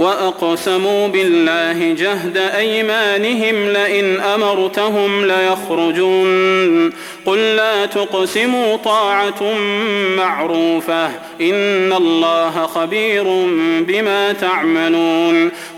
وأقسموا بالله جهد أيمانهم لئن أمرتهم ليخرجون. قل لا تقسموا طاعة معروفة إن الله خبير بما تعملون.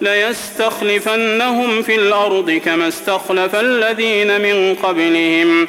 ليستخلفنهم في الأرض كما استخلف الذين من قبلهم.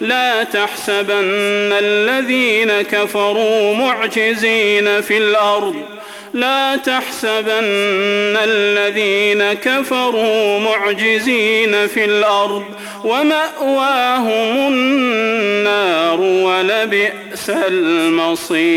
لا تحسبن الذين كفروا معجزين في الأرض. لا تحسبن الذين كفروا معجزين في الأرض. ومأواهم النار ولبئس المصير.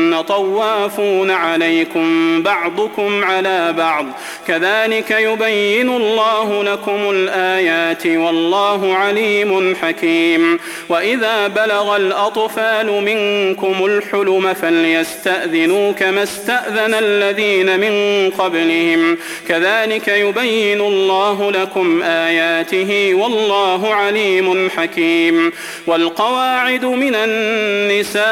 طوافون عليكم بعضكم على بعض. كذلك يبين الله لكم الآيات والله عليم حكيم. وإذا بلغ الأطفال منكم الحلم فليستأذنوا كما استأذن الذين من قبلهم. كذلك يبين الله لكم آياته والله عليم حكيم. والقواعد من النساء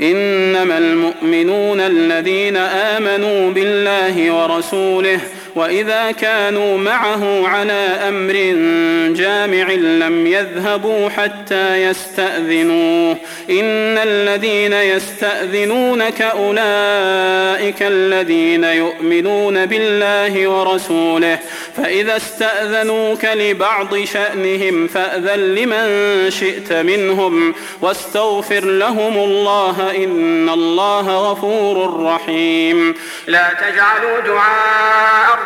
إنما المؤمنون الذين آمنوا بالله ورسوله وإذا كانوا معه على أمر جامع لم يذهبوا حتى يستأذنوه. إن الذين يستأذنونك أولئك الذين يؤمنون بالله ورسوله. فإذا استأذنوك لبعض شأنهم فأذن لمن شئت منهم واستغفر لهم الله إن الله غفور رحيم. لا تجعلوا دعاء